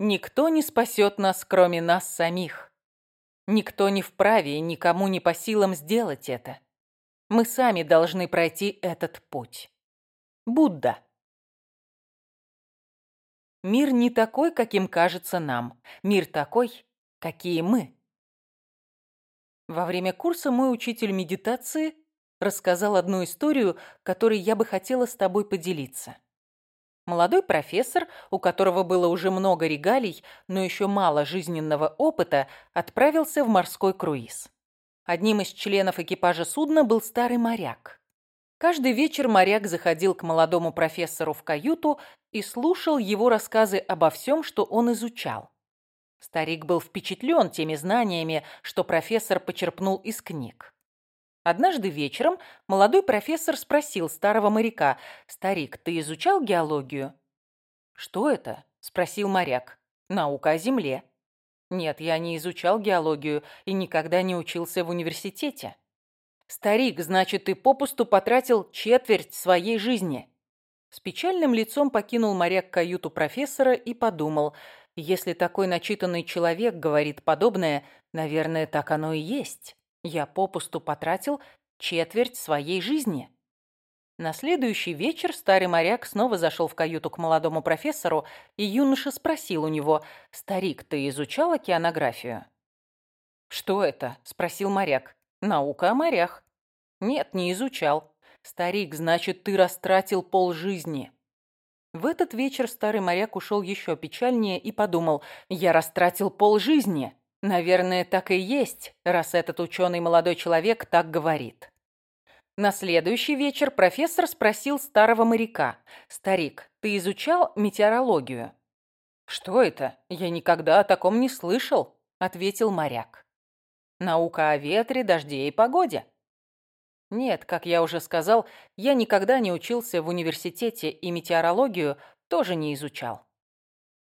Никто не спасет нас, кроме нас самих. Никто не вправе и никому не по силам сделать это. Мы сами должны пройти этот путь. Будда. Мир не такой, каким кажется нам. Мир такой, какие мы. Во время курса мой учитель медитации рассказал одну историю, которой я бы хотела с тобой поделиться. Молодой профессор, у которого было уже много регалий, но еще мало жизненного опыта, отправился в морской круиз. Одним из членов экипажа судна был старый моряк. Каждый вечер моряк заходил к молодому профессору в каюту и слушал его рассказы обо всем, что он изучал. Старик был впечатлен теми знаниями, что профессор почерпнул из книг. Однажды вечером молодой профессор спросил старого моряка, «Старик, ты изучал геологию?» «Что это?» – спросил моряк. «Наука о Земле». «Нет, я не изучал геологию и никогда не учился в университете». «Старик, значит, ты попусту потратил четверть своей жизни». С печальным лицом покинул моряк каюту профессора и подумал, «Если такой начитанный человек говорит подобное, наверное, так оно и есть». Я попусту потратил четверть своей жизни. На следующий вечер старый моряк снова зашел в каюту к молодому профессору, и юноша спросил у него, «Старик, ты изучал океанографию?» «Что это?» – спросил моряк. «Наука о морях». «Нет, не изучал». «Старик, значит, ты растратил полжизни». В этот вечер старый моряк ушел еще печальнее и подумал, «Я растратил полжизни». Наверное, так и есть, раз этот ученый молодой человек так говорит. На следующий вечер профессор спросил старого моряка. «Старик, ты изучал метеорологию?» «Что это? Я никогда о таком не слышал», — ответил моряк. «Наука о ветре, дожде и погоде». «Нет, как я уже сказал, я никогда не учился в университете и метеорологию тоже не изучал».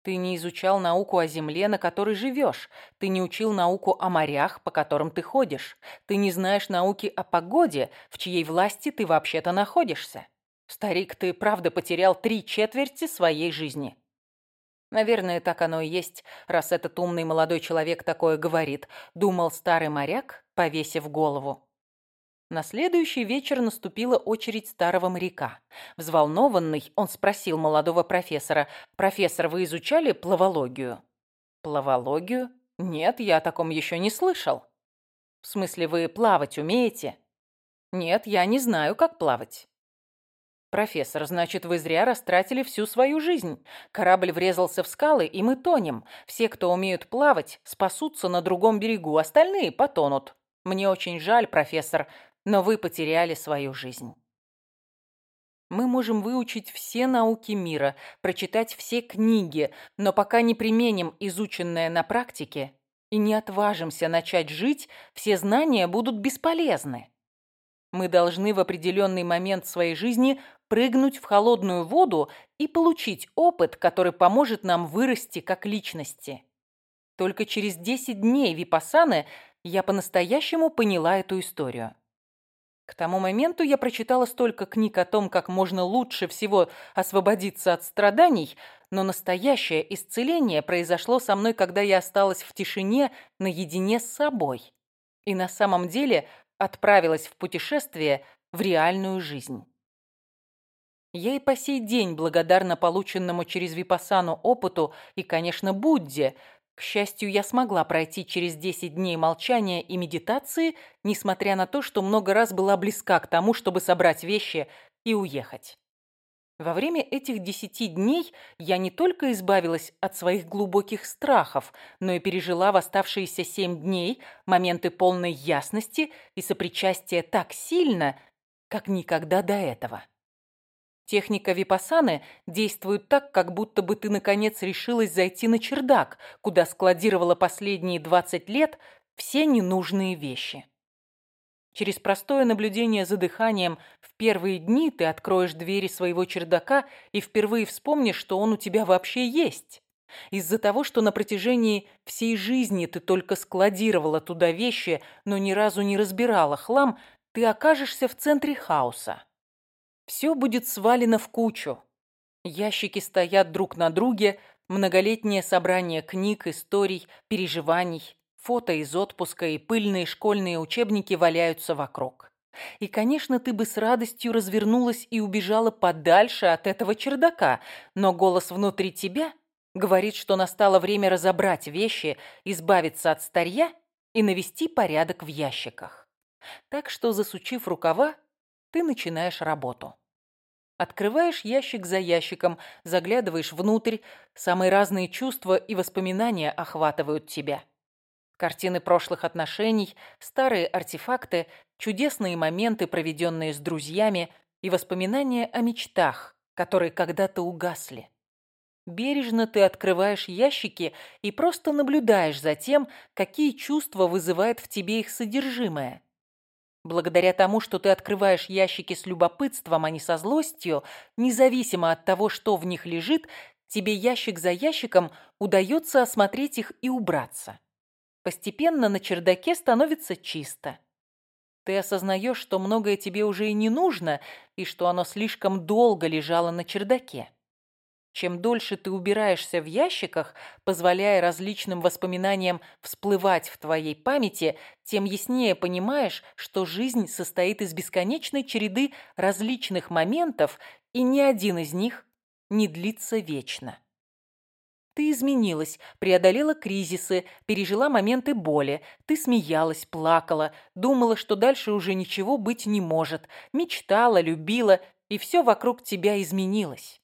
Ты не изучал науку о земле, на которой живешь. Ты не учил науку о морях, по которым ты ходишь. Ты не знаешь науки о погоде, в чьей власти ты вообще-то находишься. Старик, ты правда потерял три четверти своей жизни. Наверное, так оно и есть, раз этот умный молодой человек такое говорит, думал старый моряк, повесив голову. На следующий вечер наступила очередь старого моряка. Взволнованный, он спросил молодого профессора, «Профессор, вы изучали плавологию?» «Плавологию? Нет, я о таком еще не слышал». «В смысле, вы плавать умеете?» «Нет, я не знаю, как плавать». «Профессор, значит, вы зря растратили всю свою жизнь. Корабль врезался в скалы, и мы тонем. Все, кто умеют плавать, спасутся на другом берегу, остальные потонут. Мне очень жаль, профессор, но вы потеряли свою жизнь. Мы можем выучить все науки мира, прочитать все книги, но пока не применим изученное на практике и не отважимся начать жить, все знания будут бесполезны. Мы должны в определенный момент своей жизни прыгнуть в холодную воду и получить опыт, который поможет нам вырасти как личности. Только через 10 дней випасаны я по-настоящему поняла эту историю. К тому моменту я прочитала столько книг о том, как можно лучше всего освободиться от страданий, но настоящее исцеление произошло со мной, когда я осталась в тишине наедине с собой. И на самом деле отправилась в путешествие в реальную жизнь. Я и по сей день благодарна полученному через Випасану опыту и, конечно, Будде – к счастью, я смогла пройти через 10 дней молчания и медитации, несмотря на то, что много раз была близка к тому, чтобы собрать вещи и уехать. Во время этих десяти дней я не только избавилась от своих глубоких страхов, но и пережила в оставшиеся семь дней моменты полной ясности и сопричастия так сильно, как никогда до этого. Техника випасаны действует так, как будто бы ты наконец решилась зайти на чердак, куда складировала последние 20 лет все ненужные вещи. Через простое наблюдение за дыханием в первые дни ты откроешь двери своего чердака и впервые вспомнишь, что он у тебя вообще есть. Из-за того, что на протяжении всей жизни ты только складировала туда вещи, но ни разу не разбирала хлам, ты окажешься в центре хаоса. Все будет свалено в кучу. Ящики стоят друг на друге, многолетнее собрание книг, историй, переживаний, фото из отпуска и пыльные школьные учебники валяются вокруг. И, конечно, ты бы с радостью развернулась и убежала подальше от этого чердака, но голос внутри тебя говорит, что настало время разобрать вещи, избавиться от старья и навести порядок в ящиках. Так что, засучив рукава, ты начинаешь работу. Открываешь ящик за ящиком, заглядываешь внутрь, самые разные чувства и воспоминания охватывают тебя. Картины прошлых отношений, старые артефакты, чудесные моменты, проведенные с друзьями, и воспоминания о мечтах, которые когда-то угасли. Бережно ты открываешь ящики и просто наблюдаешь за тем, какие чувства вызывает в тебе их содержимое – Благодаря тому, что ты открываешь ящики с любопытством, а не со злостью, независимо от того, что в них лежит, тебе ящик за ящиком удается осмотреть их и убраться. Постепенно на чердаке становится чисто. Ты осознаешь, что многое тебе уже и не нужно, и что оно слишком долго лежало на чердаке. Чем дольше ты убираешься в ящиках, позволяя различным воспоминаниям всплывать в твоей памяти, тем яснее понимаешь, что жизнь состоит из бесконечной череды различных моментов, и ни один из них не длится вечно. Ты изменилась, преодолела кризисы, пережила моменты боли. Ты смеялась, плакала, думала, что дальше уже ничего быть не может, мечтала, любила, и все вокруг тебя изменилось.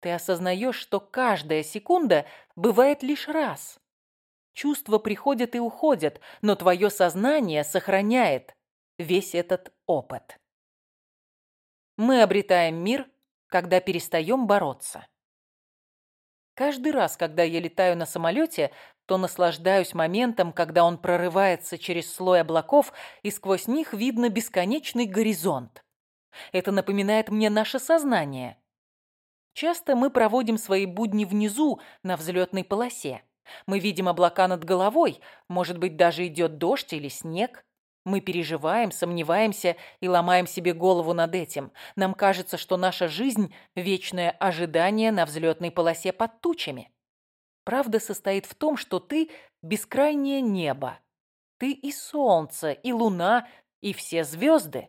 Ты осознаешь, что каждая секунда бывает лишь раз. Чувства приходят и уходят, но твое сознание сохраняет весь этот опыт. Мы обретаем мир, когда перестаем бороться. Каждый раз, когда я летаю на самолете, то наслаждаюсь моментом, когда он прорывается через слой облаков, и сквозь них видно бесконечный горизонт. Это напоминает мне наше сознание. Часто мы проводим свои будни внизу, на взлетной полосе. Мы видим облака над головой, может быть, даже идет дождь или снег. Мы переживаем, сомневаемся и ломаем себе голову над этим. Нам кажется, что наша жизнь – вечное ожидание на взлетной полосе под тучами. Правда состоит в том, что ты – бескрайнее небо. Ты и солнце, и луна, и все звезды.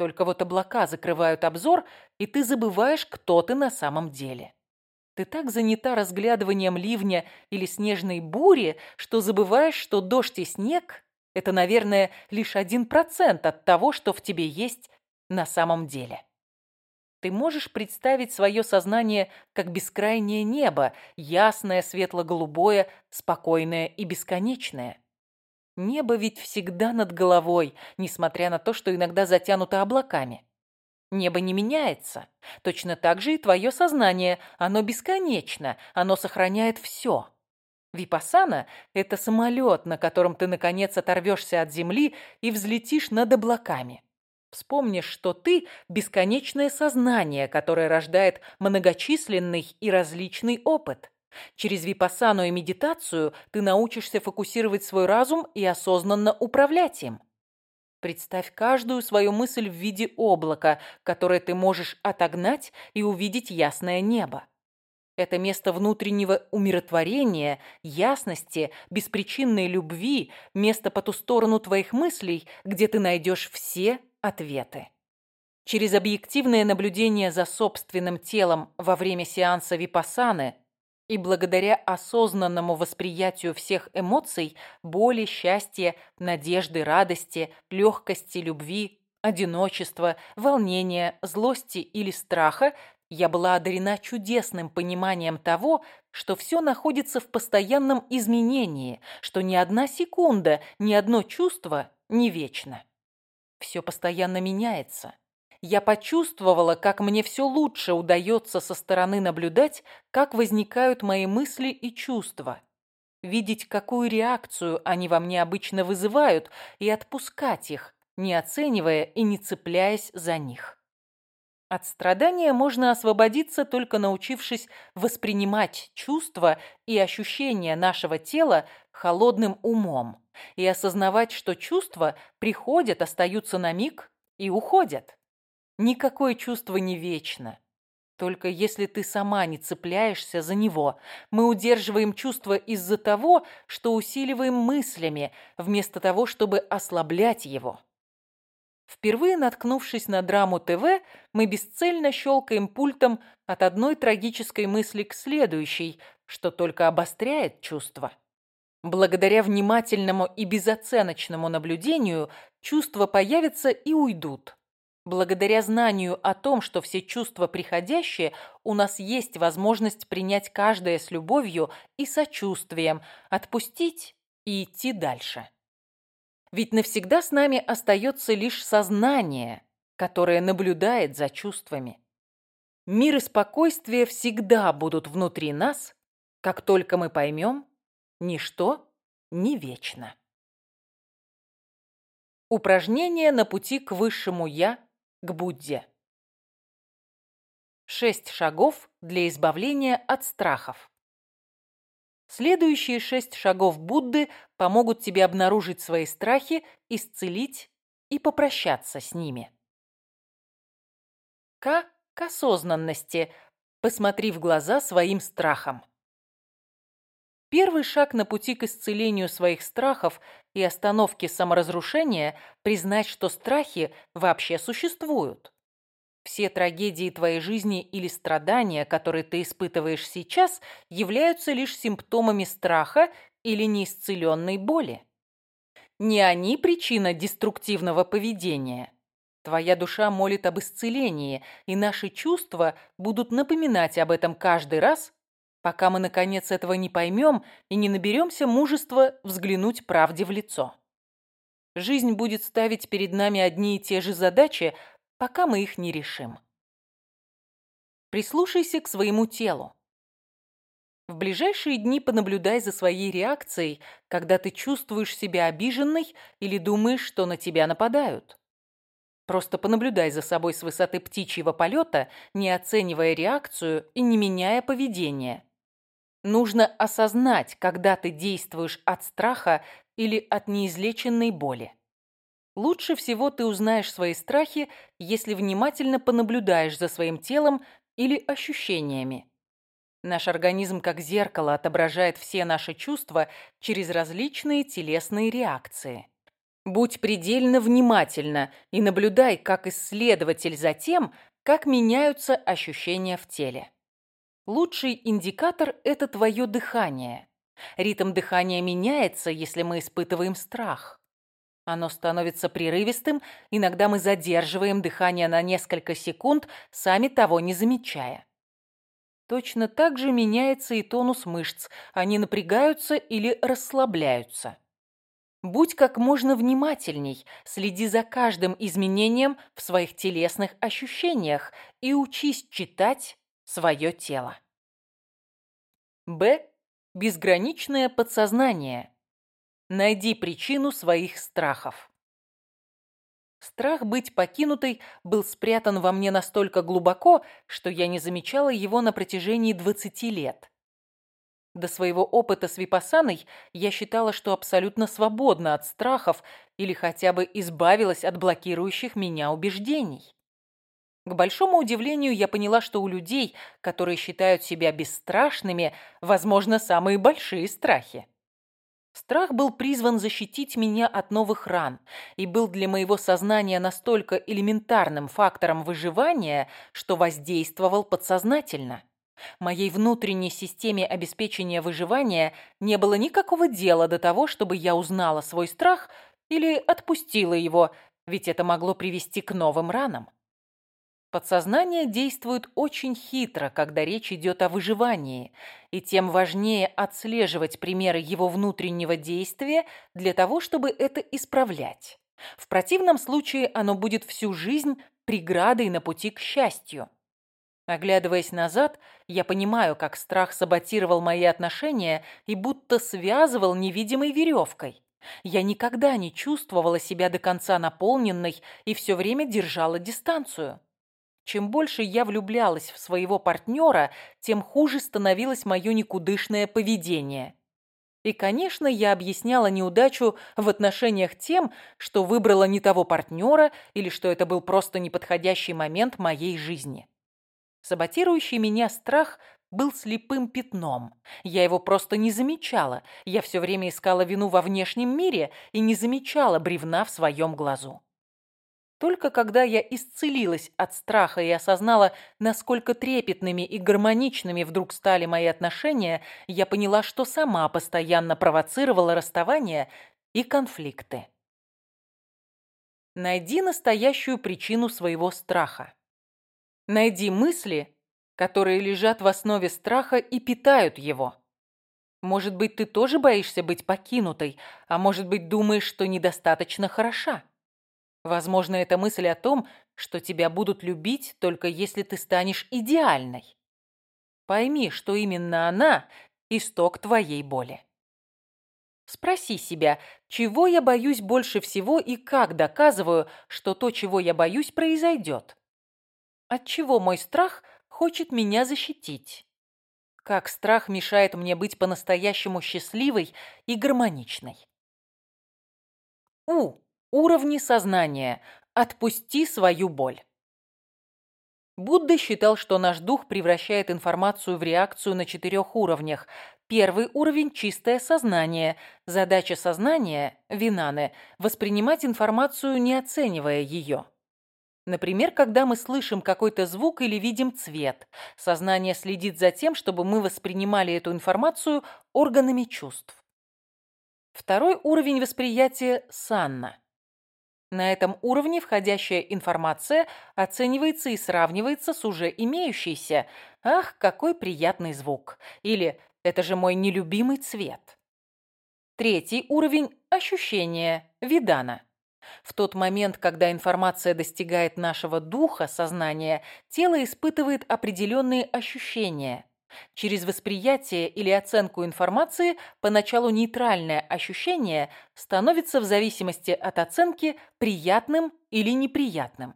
Только вот облака закрывают обзор, и ты забываешь, кто ты на самом деле. Ты так занята разглядыванием ливня или снежной бури, что забываешь, что дождь и снег – это, наверное, лишь один процент от того, что в тебе есть на самом деле. Ты можешь представить свое сознание как бескрайнее небо, ясное, светло-голубое, спокойное и бесконечное – Небо ведь всегда над головой, несмотря на то, что иногда затянуто облаками. Небо не меняется. Точно так же и твое сознание. Оно бесконечно, оно сохраняет все. Випасана – это самолет, на котором ты, наконец, оторвешься от земли и взлетишь над облаками. Вспомнишь, что ты – бесконечное сознание, которое рождает многочисленный и различный опыт. Через випассану и медитацию ты научишься фокусировать свой разум и осознанно управлять им. Представь каждую свою мысль в виде облака, которое ты можешь отогнать и увидеть ясное небо. Это место внутреннего умиротворения, ясности, беспричинной любви, место по ту сторону твоих мыслей, где ты найдешь все ответы. Через объективное наблюдение за собственным телом во время сеанса випасаны и благодаря осознанному восприятию всех эмоций – боли, счастья, надежды, радости, легкости, любви, одиночества, волнения, злости или страха – я была одарена чудесным пониманием того, что все находится в постоянном изменении, что ни одна секунда, ни одно чувство не вечно. Все постоянно меняется я почувствовала, как мне все лучше удается со стороны наблюдать, как возникают мои мысли и чувства, видеть, какую реакцию они во мне обычно вызывают, и отпускать их, не оценивая и не цепляясь за них. От страдания можно освободиться, только научившись воспринимать чувства и ощущения нашего тела холодным умом и осознавать, что чувства приходят, остаются на миг и уходят. Никакое чувство не вечно. Только если ты сама не цепляешься за него. Мы удерживаем чувство из-за того, что усиливаем мыслями, вместо того, чтобы ослаблять его. Впервые наткнувшись на драму ТВ, мы бесцельно щелкаем пультом от одной трагической мысли к следующей, что только обостряет чувство. Благодаря внимательному и безоценочному наблюдению чувства появятся и уйдут. Благодаря знанию о том, что все чувства приходящие, у нас есть возможность принять каждое с любовью и сочувствием, отпустить и идти дальше. Ведь навсегда с нами остается лишь сознание, которое наблюдает за чувствами. Мир и спокойствие всегда будут внутри нас, как только мы поймем, ничто не вечно. Упражнение на пути к высшему «Я» к Будде. Шесть шагов для избавления от страхов. Следующие шесть шагов Будды помогут тебе обнаружить свои страхи, исцелить и попрощаться с ними. К. К осознанности. Посмотри в глаза своим страхам. Первый шаг на пути к исцелению своих страхов и остановке саморазрушения – признать, что страхи вообще существуют. Все трагедии твоей жизни или страдания, которые ты испытываешь сейчас, являются лишь симптомами страха или неисцеленной боли. Не они причина деструктивного поведения. Твоя душа молит об исцелении, и наши чувства будут напоминать об этом каждый раз, пока мы, наконец, этого не поймем и не наберемся мужества взглянуть правде в лицо. Жизнь будет ставить перед нами одни и те же задачи, пока мы их не решим. Прислушайся к своему телу. В ближайшие дни понаблюдай за своей реакцией, когда ты чувствуешь себя обиженной или думаешь, что на тебя нападают. Просто понаблюдай за собой с высоты птичьего полета, не оценивая реакцию и не меняя поведение. Нужно осознать, когда ты действуешь от страха или от неизлеченной боли. Лучше всего ты узнаешь свои страхи, если внимательно понаблюдаешь за своим телом или ощущениями. Наш организм как зеркало отображает все наши чувства через различные телесные реакции. Будь предельно внимательна и наблюдай, как исследователь за тем, как меняются ощущения в теле. Лучший индикатор – это твое дыхание. Ритм дыхания меняется, если мы испытываем страх. Оно становится прерывистым, иногда мы задерживаем дыхание на несколько секунд, сами того не замечая. Точно так же меняется и тонус мышц, они напрягаются или расслабляются. Будь как можно внимательней, следи за каждым изменением в своих телесных ощущениях и учись читать свое тело. Б. Безграничное подсознание. Найди причину своих страхов. Страх быть покинутой был спрятан во мне настолько глубоко, что я не замечала его на протяжении 20 лет. До своего опыта с Випасаной я считала, что абсолютно свободна от страхов или хотя бы избавилась от блокирующих меня убеждений. К большому удивлению, я поняла, что у людей, которые считают себя бесстрашными, возможно, самые большие страхи. Страх был призван защитить меня от новых ран и был для моего сознания настолько элементарным фактором выживания, что воздействовал подсознательно. Моей внутренней системе обеспечения выживания не было никакого дела до того, чтобы я узнала свой страх или отпустила его, ведь это могло привести к новым ранам. Подсознание действует очень хитро, когда речь идет о выживании, и тем важнее отслеживать примеры его внутреннего действия для того, чтобы это исправлять. В противном случае оно будет всю жизнь преградой на пути к счастью. Оглядываясь назад, я понимаю, как страх саботировал мои отношения и будто связывал невидимой веревкой. Я никогда не чувствовала себя до конца наполненной и все время держала дистанцию. Чем больше я влюблялась в своего партнера, тем хуже становилось мое никудышное поведение. И, конечно, я объясняла неудачу в отношениях тем, что выбрала не того партнера или что это был просто неподходящий момент моей жизни. Саботирующий меня страх был слепым пятном. Я его просто не замечала. Я все время искала вину во внешнем мире и не замечала бревна в своем глазу. Только когда я исцелилась от страха и осознала, насколько трепетными и гармоничными вдруг стали мои отношения, я поняла, что сама постоянно провоцировала расставания и конфликты. Найди настоящую причину своего страха. Найди мысли, которые лежат в основе страха и питают его. Может быть, ты тоже боишься быть покинутой, а может быть, думаешь, что недостаточно хороша. Возможно, это мысль о том, что тебя будут любить, только если ты станешь идеальной. Пойми, что именно она – исток твоей боли. Спроси себя, чего я боюсь больше всего и как доказываю, что то, чего я боюсь, произойдет. От чего мой страх хочет меня защитить? Как страх мешает мне быть по-настоящему счастливой и гармоничной? У. Уровни сознания. Отпусти свою боль. Будда считал, что наш дух превращает информацию в реакцию на четырех уровнях. Первый уровень – чистое сознание. Задача сознания – винаны – воспринимать информацию, не оценивая ее. Например, когда мы слышим какой-то звук или видим цвет. Сознание следит за тем, чтобы мы воспринимали эту информацию органами чувств. Второй уровень восприятия – санна. На этом уровне входящая информация оценивается и сравнивается с уже имеющейся. «Ах, какой приятный звук!» или «Это же мой нелюбимый цвет!» Третий уровень – ощущение видана. В тот момент, когда информация достигает нашего духа, сознания, тело испытывает определенные ощущения – Через восприятие или оценку информации поначалу нейтральное ощущение становится в зависимости от оценки приятным или неприятным.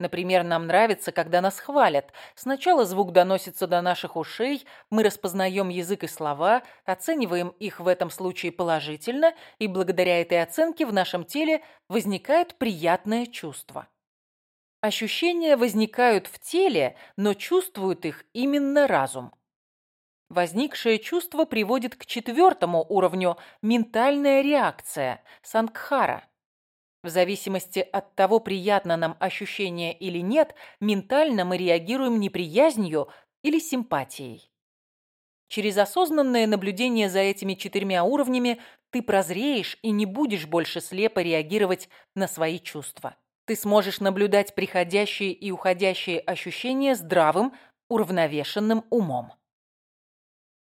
Например, нам нравится, когда нас хвалят. Сначала звук доносится до наших ушей, мы распознаем язык и слова, оцениваем их в этом случае положительно, и благодаря этой оценке в нашем теле возникает приятное чувство. Ощущения возникают в теле, но чувствует их именно разум. Возникшее чувство приводит к четвертому уровню – ментальная реакция, сангхара. В зависимости от того, приятно нам ощущение или нет, ментально мы реагируем неприязнью или симпатией. Через осознанное наблюдение за этими четырьмя уровнями ты прозреешь и не будешь больше слепо реагировать на свои чувства. Ты сможешь наблюдать приходящие и уходящие ощущения здравым, уравновешенным умом.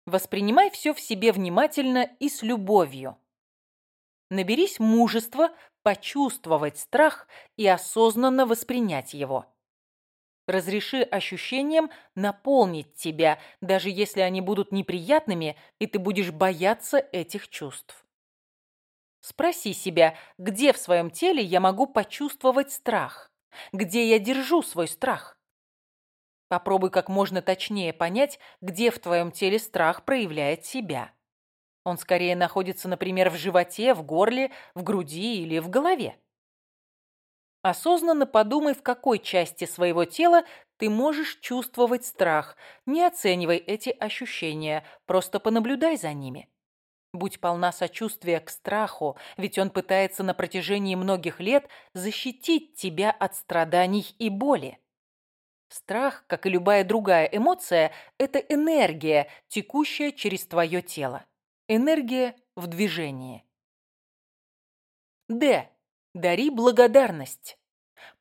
Воспринимай все в себе внимательно и с любовью. Наберись мужества почувствовать страх и осознанно воспринять его. Разреши ощущениям наполнить тебя, даже если они будут неприятными, и ты будешь бояться этих чувств. Спроси себя, где в своем теле я могу почувствовать страх? Где я держу свой страх? Попробуй как можно точнее понять, где в твоем теле страх проявляет себя. Он скорее находится, например, в животе, в горле, в груди или в голове. Осознанно подумай, в какой части своего тела ты можешь чувствовать страх. Не оценивай эти ощущения, просто понаблюдай за ними. Будь полна сочувствия к страху, ведь он пытается на протяжении многих лет защитить тебя от страданий и боли. Страх, как и любая другая эмоция, это энергия, текущая через твое тело. Энергия в движении. Д. Дари благодарность.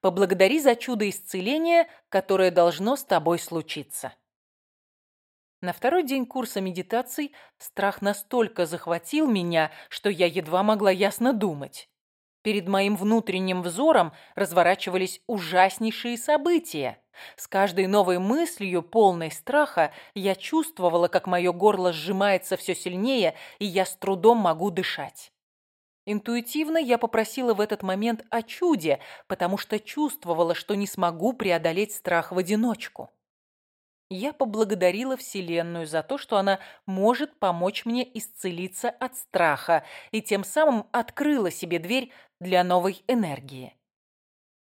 Поблагодари за чудо исцеления, которое должно с тобой случиться. На второй день курса медитаций страх настолько захватил меня, что я едва могла ясно думать. Перед моим внутренним взором разворачивались ужаснейшие события. С каждой новой мыслью, полной страха, я чувствовала, как мое горло сжимается все сильнее, и я с трудом могу дышать. Интуитивно я попросила в этот момент о чуде, потому что чувствовала, что не смогу преодолеть страх в одиночку. Я поблагодарила Вселенную за то, что она может помочь мне исцелиться от страха и тем самым открыла себе дверь для новой энергии.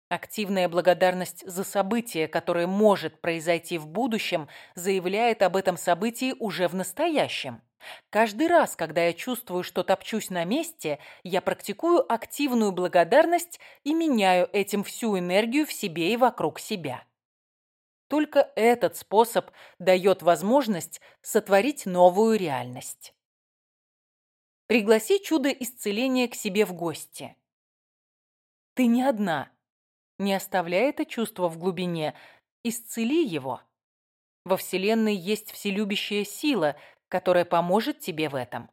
Активная благодарность за событие, которое может произойти в будущем, заявляет об этом событии уже в настоящем. Каждый раз, когда я чувствую, что топчусь на месте, я практикую активную благодарность и меняю этим всю энергию в себе и вокруг себя. Только этот способ дает возможность сотворить новую реальность. Пригласи чудо исцеления к себе в гости. Ты не одна. Не оставляй это чувство в глубине. Исцели его. Во Вселенной есть вселюбящая сила, которая поможет тебе в этом.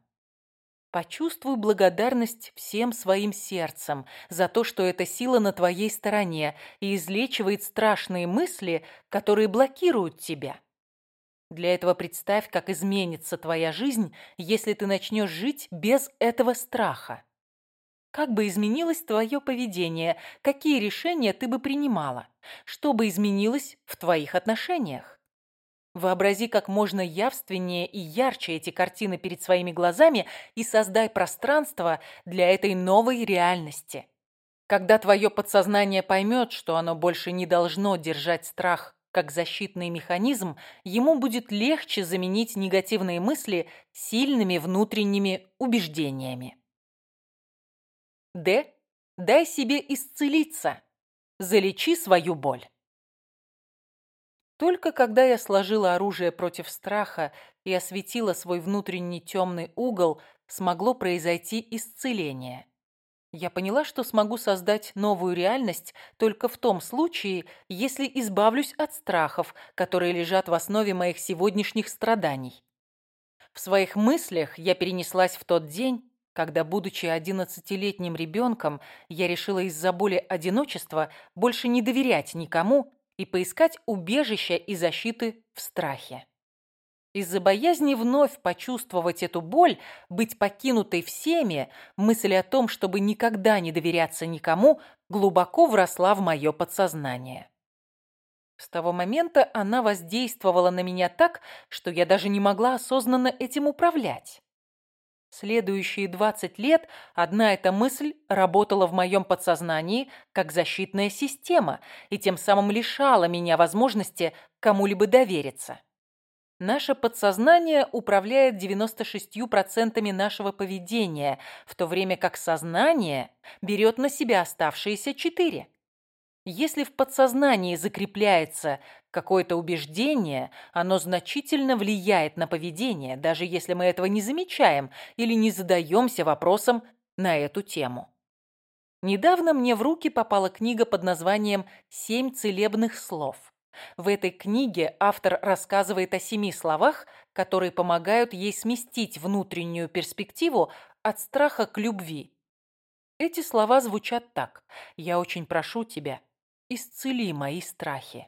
Почувствуй благодарность всем своим сердцем за то, что эта сила на твоей стороне и излечивает страшные мысли, которые блокируют тебя. Для этого представь, как изменится твоя жизнь, если ты начнешь жить без этого страха. Как бы изменилось твое поведение, какие решения ты бы принимала, что бы изменилось в твоих отношениях? Вообрази как можно явственнее и ярче эти картины перед своими глазами и создай пространство для этой новой реальности. Когда твое подсознание поймет, что оно больше не должно держать страх как защитный механизм, ему будет легче заменить негативные мысли сильными внутренними убеждениями. Д. Дай себе исцелиться. Залечи свою боль. Только когда я сложила оружие против страха и осветила свой внутренний темный угол, смогло произойти исцеление. Я поняла, что смогу создать новую реальность только в том случае, если избавлюсь от страхов, которые лежат в основе моих сегодняшних страданий. В своих мыслях я перенеслась в тот день, когда, будучи одиннадцатилетним ребенком, я решила из-за боли одиночества больше не доверять никому и поискать убежища и защиты в страхе. Из-за боязни вновь почувствовать эту боль, быть покинутой всеми, мысль о том, чтобы никогда не доверяться никому, глубоко вросла в мое подсознание. С того момента она воздействовала на меня так, что я даже не могла осознанно этим управлять. Следующие 20 лет одна эта мысль работала в моем подсознании как защитная система и тем самым лишала меня возможности кому-либо довериться. Наше подсознание управляет 96% нашего поведения, в то время как сознание берет на себя оставшиеся 4%. Если в подсознании закрепляется Какое-то убеждение, оно значительно влияет на поведение, даже если мы этого не замечаем или не задаемся вопросом на эту тему. Недавно мне в руки попала книга под названием «Семь целебных слов». В этой книге автор рассказывает о семи словах, которые помогают ей сместить внутреннюю перспективу от страха к любви. Эти слова звучат так «Я очень прошу тебя, исцели мои страхи».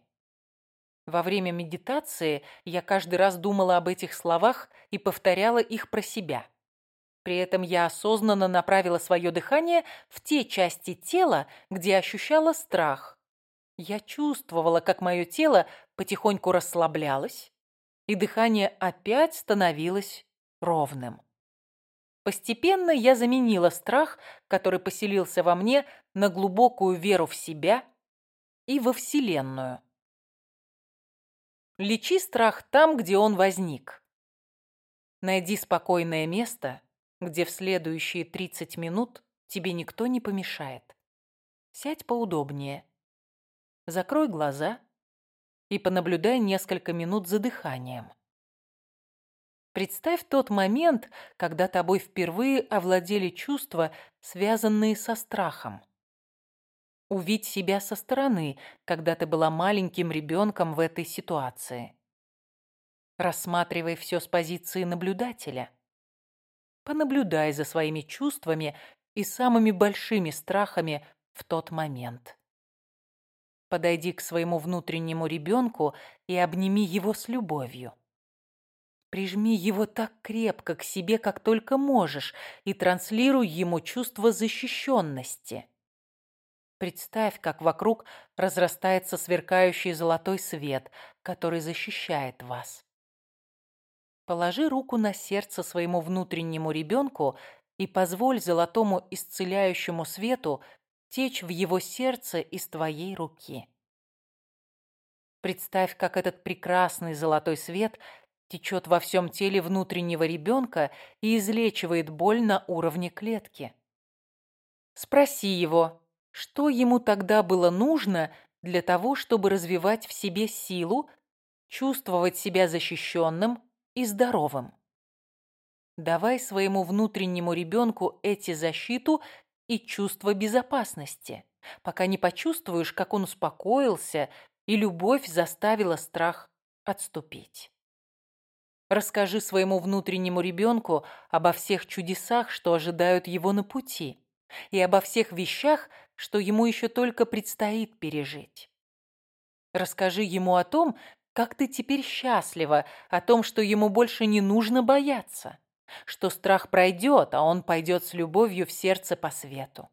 Во время медитации я каждый раз думала об этих словах и повторяла их про себя. При этом я осознанно направила свое дыхание в те части тела, где ощущала страх. Я чувствовала, как мое тело потихоньку расслаблялось, и дыхание опять становилось ровным. Постепенно я заменила страх, который поселился во мне, на глубокую веру в себя и во Вселенную. Лечи страх там, где он возник. Найди спокойное место, где в следующие 30 минут тебе никто не помешает. Сядь поудобнее. Закрой глаза и понаблюдай несколько минут за дыханием. Представь тот момент, когда тобой впервые овладели чувства, связанные со страхом увидеть себя со стороны, когда ты была маленьким ребенком в этой ситуации. Рассматривай все с позиции наблюдателя. Понаблюдай за своими чувствами и самыми большими страхами в тот момент. Подойди к своему внутреннему ребенку и обними его с любовью. Прижми его так крепко к себе, как только можешь, и транслируй ему чувство защищенности. Представь, как вокруг разрастается сверкающий золотой свет, который защищает вас. Положи руку на сердце своему внутреннему ребенку и позволь золотому исцеляющему свету течь в его сердце из твоей руки. Представь, как этот прекрасный золотой свет течет во всем теле внутреннего ребенка и излечивает боль на уровне клетки. Спроси его, что ему тогда было нужно для того, чтобы развивать в себе силу, чувствовать себя защищенным и здоровым? Давай своему внутреннему ребенку эти защиту и чувство безопасности, пока не почувствуешь, как он успокоился, и любовь заставила страх отступить. Расскажи своему внутреннему ребенку обо всех чудесах, что ожидают его на пути, и обо всех вещах, что ему еще только предстоит пережить. Расскажи ему о том, как ты теперь счастлива, о том, что ему больше не нужно бояться, что страх пройдет, а он пойдет с любовью в сердце по свету.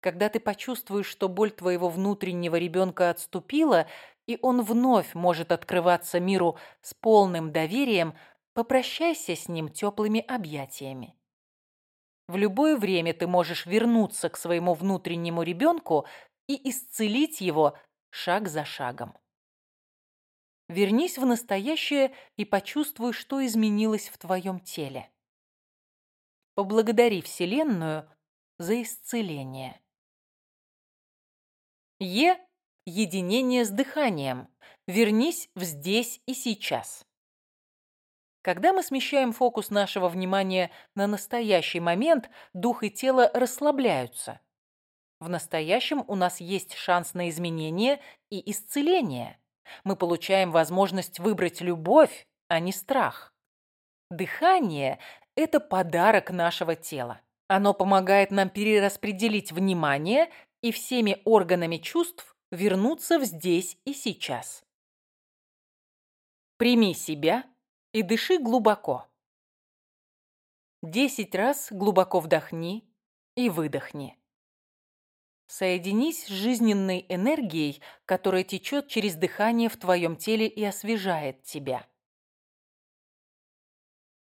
Когда ты почувствуешь, что боль твоего внутреннего ребенка отступила, и он вновь может открываться миру с полным доверием, попрощайся с ним теплыми объятиями. В любое время ты можешь вернуться к своему внутреннему ребенку и исцелить его шаг за шагом. Вернись в настоящее и почувствуй, что изменилось в твоем теле. Поблагодари Вселенную за исцеление. Е. Единение с дыханием. Вернись в здесь и сейчас. Когда мы смещаем фокус нашего внимания на настоящий момент, дух и тело расслабляются. В настоящем у нас есть шанс на изменение и исцеление. Мы получаем возможность выбрать любовь, а не страх. Дыхание – это подарок нашего тела. Оно помогает нам перераспределить внимание и всеми органами чувств вернуться в здесь и сейчас. Прими себя – и дыши глубоко. Десять раз глубоко вдохни и выдохни. Соединись с жизненной энергией, которая течет через дыхание в твоем теле и освежает тебя.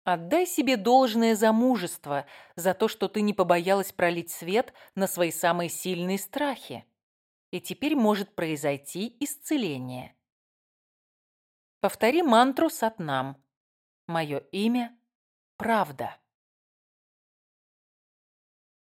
Отдай себе должное за мужество, за то, что ты не побоялась пролить свет на свои самые сильные страхи. И теперь может произойти исцеление. Повтори мантру «Сатнам» Мое имя – Правда.